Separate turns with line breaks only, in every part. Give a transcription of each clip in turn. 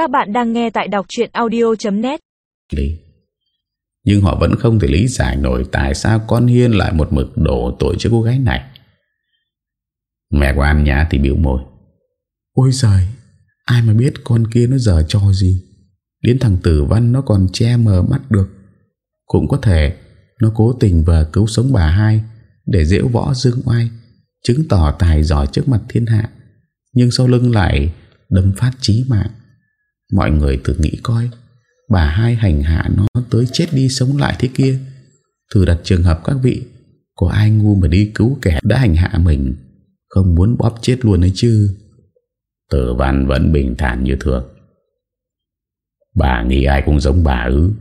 Các bạn đang nghe tại đọc chuyện audio.net
Nhưng họ vẫn không thể lý giải nổi Tại sao con Hiên lại một mực đổ tội cho cô gái này. Mẹ của An Nhã thì biểu môi. Ôi giời Ai mà biết con kia nó giờ cho gì? Đến thằng tử văn nó còn che mờ mắt được. Cũng có thể Nó cố tình và cứu sống bà hai Để dễu võ dương oai Chứng tỏ tài giỏi trước mặt thiên hạ Nhưng sau lưng lại Đâm phát chí mạng Mọi người thử nghĩ coi, Bà hai hành hạ nó tới chết đi sống lại thế kia. Thử đặt trường hợp các vị, Có ai ngu mà đi cứu kẻ đã hành hạ mình, Không muốn bóp chết luôn ấy chứ? Tử văn vẫn bình thản như thường. Bà nghĩ ai cũng giống bà ư?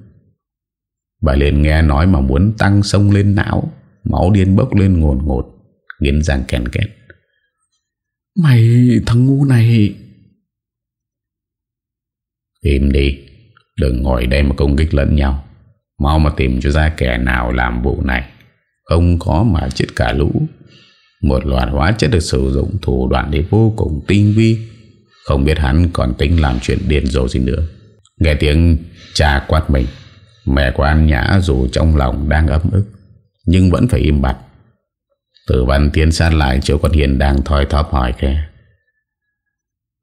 Bà liền nghe nói mà muốn tăng sông lên não, Máu điên bốc lên ngồn ngột, Nghiến răng kèn két. Mày, thằng ngu này Im đi. Đừng ngồi đây mà công kích lẫn nhau. Mau mà tìm cho ra kẻ nào làm vụ này. Không có mà chết cả lũ. Một loạt hóa chất được sử dụng thủ đoạn đi vô cùng tinh vi. Không biết hắn còn tính làm chuyện điên rồ gì nữa. Nghe tiếng cha quát mình. Mẹ của An Nhã dù trong lòng đang ấm ức, Nhưng vẫn phải im bặt. Tử văn tiến sát lại chỗ con Hiền đang thoi thóp hỏi khe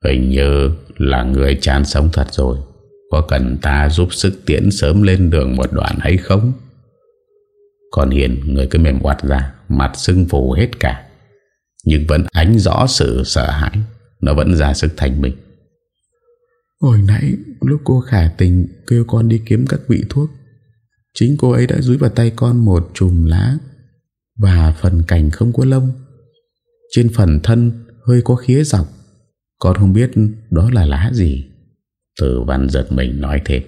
Hình như là người chán sống thật rồi. Có cần ta giúp sức tiễn sớm lên đường một đoạn hay không? Còn Hiền, người cứ mềm quạt ra, Mặt sưng phù hết cả. Nhưng vẫn ánh rõ sự sợ hãi. Nó vẫn ra sức thành mình. Hồi nãy, lúc cô khả tình kêu con đi kiếm các vị thuốc, Chính cô ấy đã dúi vào tay con một chùm lá Và phần cành không có lông. Trên phần thân hơi có khía dọc. Con không biết đó là lá gì. Tử văn giật mình nói thế.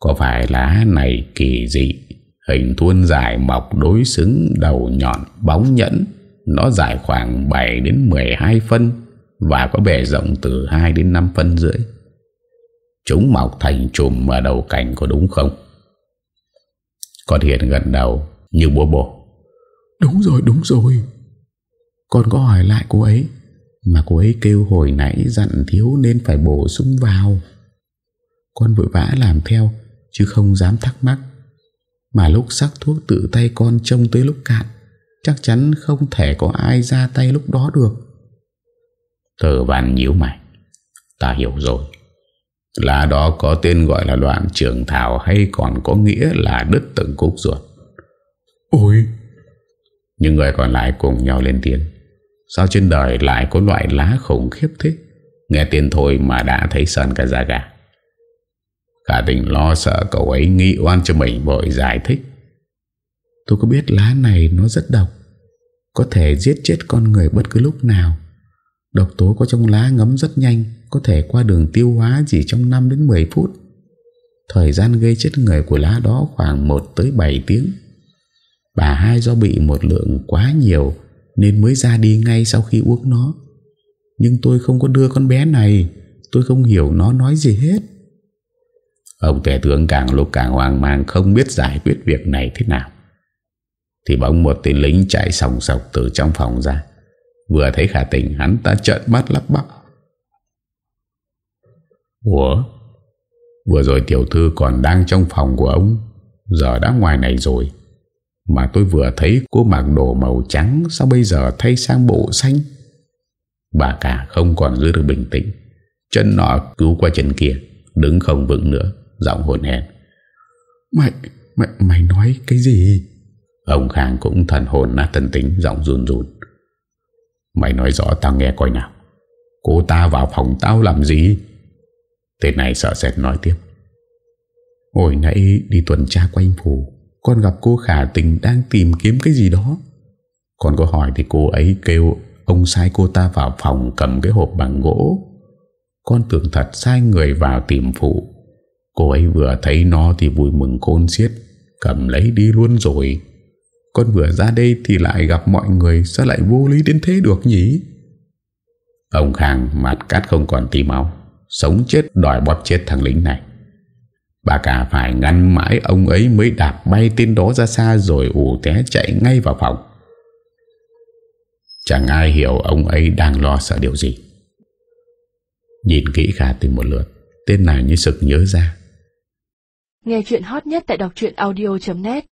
Có phải lá này kỳ dị, Hình thuôn dài mọc đối xứng đầu nhọn bóng nhẫn. Nó dài khoảng 7 đến 12 phân Và có bề rộng từ 2 đến 5 phân rưỡi. Chúng mọc thành chùm ở đầu cành có đúng không? Con Hiền gần đầu như bố bố Đúng rồi đúng rồi. Con có hỏi lại cô ấy. Mà cô ấy kêu hồi nãy dặn thiếu nên phải bổ sung vào. Con vội vã làm theo Chứ không dám thắc mắc. Mà lúc sắc thuốc tự tay con trông tới lúc cạn Chắc chắn không thể có ai ra tay lúc đó được. Thờ văn nhíu mày. Ta hiểu rồi. Lá đó có tên gọi là đoạn trường thảo Hay còn có nghĩa là đứt từng cúc ruột. Ôi! Những người còn lại cùng nhau lên tiếng Sao trên đời lại có loại lá khủng khiếp thế? Nghe tiền thôi mà đã thấy sơn cả da gà. Khả tình lo sợ cậu ấy nghĩ oan cho mình vội giải thích. Tôi có biết lá này nó rất độc, Có thể giết chết con người bất cứ lúc nào. Độc tố có trong lá ngấm rất nhanh, Có thể qua đường tiêu hóa chỉ trong 5 đến 10 phút. Thời gian gây chết người của lá đó khoảng 1 tới 7 tiếng. Bà hai do bị một lượng quá nhiều nên mới ra đi ngay sau khi uống nó. Nhưng tôi không có đưa con bé này, Tôi không hiểu nó nói gì hết. Ông tể tướng càng lúc càng hoang mang, Không biết giải quyết việc này thế nào. Thì bỗng một tên lính chạy sòng sọc từ trong phòng ra. Vừa thấy khả tình, hắn ta trợn mắt lắp bắp. Ủa? Vừa rồi tiểu thư còn đang trong phòng của ông, Giờ đã ngoài này rồi. Mà tôi vừa thấy cô mặc đồ màu trắng Sao bây giờ thay sang bộ xanh? Bà cả không còn giữ được bình tĩnh. Chân nọ cứu qua chân kia Đứng không vững nữa Giọng hồn hèn Mày, mày, mày nói cái gì? Ông Khang cũng thần hồn nát thần tính Giọng run run. Mày nói rõ tao nghe coi nào. Cô ta vào phòng tao làm gì? Tên này sợ sệt nói tiếp. Hồi nãy đi tuần tra quanh phủ con gặp cô khả tình đang tìm kiếm cái gì đó. Con có hỏi thì cô ấy kêu, Ông sai cô ta vào phòng cầm cái hộp bằng gỗ. Con tưởng thật sai người vào tìm phụ. Cô ấy vừa thấy nó thì vui mừng côn xiết, Cầm lấy đi luôn rồi. Con vừa ra đây thì lại gặp mọi người, Sao lại vô lý đến thế được nhỉ? Ông Khang mặt cắt không còn tí máu, Sống chết đòi bóp chết thằng lính này. Bà cả phải ngăn mãi Ông ấy mới đạp bay tên đó ra xa Rồi ủ té chạy ngay vào phòng. Chẳng ai hiểu ông ấy đang lo sợ điều gì. Nhìn kỹ khả tìm một lượt, Tên này như sực nhớ ra.
Nghe chuyện hot nhất tại đọc audio.net